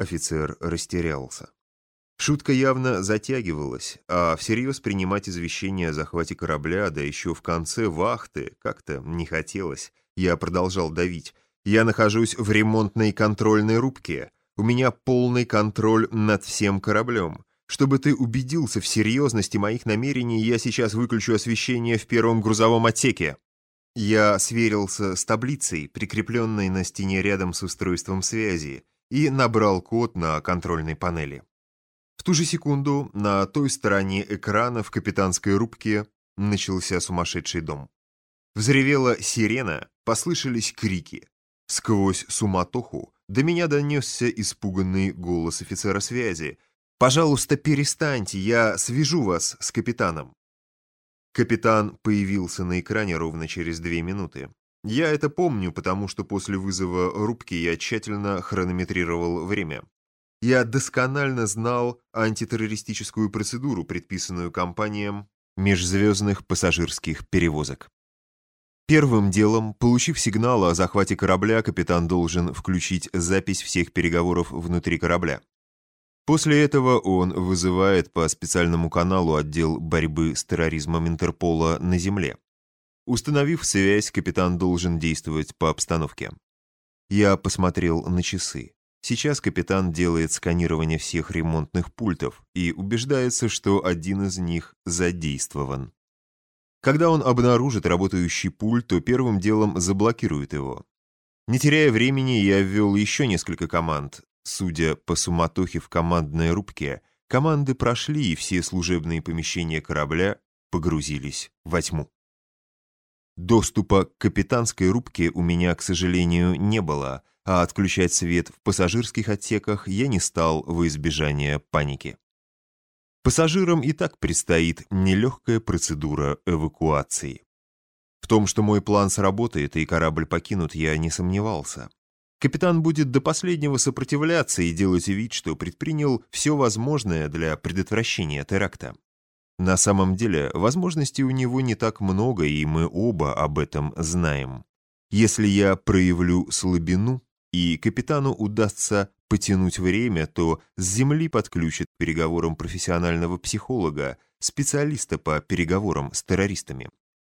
Офицер растерялся. Шутка явно затягивалась, а всерьез принимать извещение о захвате корабля, да еще в конце вахты, как-то не хотелось. Я продолжал давить. «Я нахожусь в ремонтной контрольной рубке. У меня полный контроль над всем кораблем. Чтобы ты убедился в серьезности моих намерений, я сейчас выключу освещение в первом грузовом отсеке». Я сверился с таблицей, прикрепленной на стене рядом с устройством связи, и набрал код на контрольной панели. В ту же секунду на той стороне экрана в капитанской рубке начался сумасшедший дом. Взревела сирена, послышались крики. Сквозь суматоху до меня донесся испуганный голос офицера связи. «Пожалуйста, перестаньте, я свяжу вас с капитаном». Капитан появился на экране ровно через две минуты. Я это помню, потому что после вызова рубки я тщательно хронометрировал время. Я досконально знал антитеррористическую процедуру, предписанную компаниям межзвездных пассажирских перевозок. Первым делом, получив сигнал о захвате корабля, капитан должен включить запись всех переговоров внутри корабля. После этого он вызывает по специальному каналу отдел борьбы с терроризмом Интерпола на Земле. Установив связь, капитан должен действовать по обстановке. Я посмотрел на часы. Сейчас капитан делает сканирование всех ремонтных пультов и убеждается, что один из них задействован. Когда он обнаружит работающий пульт, то первым делом заблокирует его. Не теряя времени, я ввел еще несколько команд, Судя по суматохе в командной рубке, команды прошли, и все служебные помещения корабля погрузились во тьму. Доступа к капитанской рубке у меня, к сожалению, не было, а отключать свет в пассажирских отсеках я не стал во избежание паники. Пассажирам и так предстоит нелегкая процедура эвакуации. В том, что мой план сработает и корабль покинут, я не сомневался. Капитан будет до последнего сопротивляться и делать вид, что предпринял все возможное для предотвращения теракта. На самом деле, возможностей у него не так много, и мы оба об этом знаем. Если я проявлю слабину, и капитану удастся потянуть время, то с земли подключат переговорам профессионального психолога, специалиста по переговорам с террористами.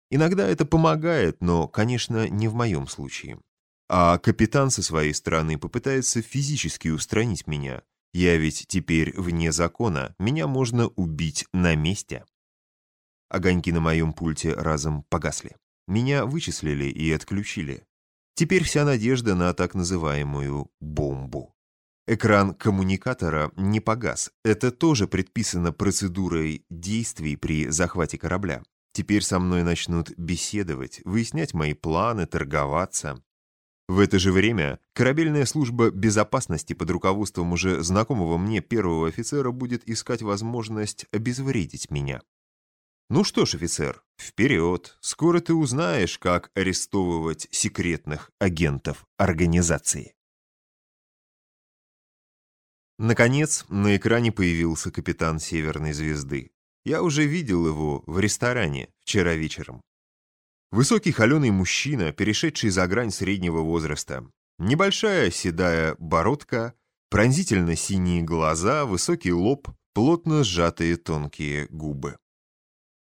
Иногда это помогает, но, конечно, не в моем случае. А капитан со своей стороны попытается физически устранить меня. Я ведь теперь вне закона, меня можно убить на месте. Огоньки на моем пульте разом погасли. Меня вычислили и отключили. Теперь вся надежда на так называемую бомбу. Экран коммуникатора не погас. Это тоже предписано процедурой действий при захвате корабля. Теперь со мной начнут беседовать, выяснять мои планы, торговаться. В это же время корабельная служба безопасности под руководством уже знакомого мне первого офицера будет искать возможность обезвредить меня. Ну что ж, офицер, вперед, скоро ты узнаешь, как арестовывать секретных агентов организации. Наконец, на экране появился капитан Северной Звезды. Я уже видел его в ресторане вчера вечером. Высокий холеный мужчина, перешедший за грань среднего возраста. Небольшая седая бородка, пронзительно синие глаза, высокий лоб, плотно сжатые тонкие губы.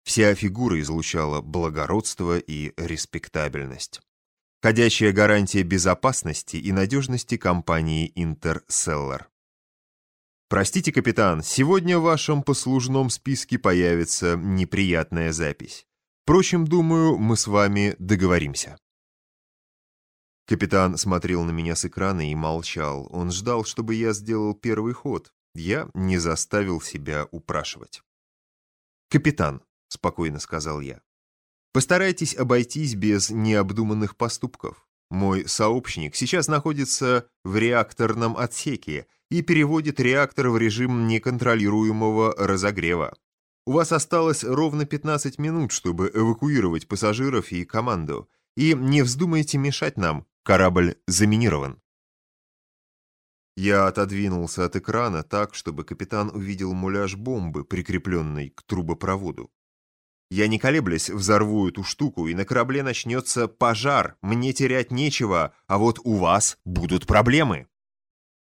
Вся фигура излучала благородство и респектабельность. Ходящая гарантия безопасности и надежности компании «Интерселлар». «Простите, капитан, сегодня в вашем послужном списке появится неприятная запись. Впрочем, думаю, мы с вами договоримся». Капитан смотрел на меня с экрана и молчал. Он ждал, чтобы я сделал первый ход. Я не заставил себя упрашивать. «Капитан», — спокойно сказал я, — «постарайтесь обойтись без необдуманных поступков. Мой сообщник сейчас находится в реакторном отсеке и переводит реактор в режим неконтролируемого разогрева. У вас осталось ровно 15 минут, чтобы эвакуировать пассажиров и команду. И не вздумайте мешать нам, корабль заминирован. Я отодвинулся от экрана так, чтобы капитан увидел муляж бомбы, прикрепленной к трубопроводу. Я не колеблясь взорву эту штуку, и на корабле начнется пожар. Мне терять нечего, а вот у вас будут проблемы.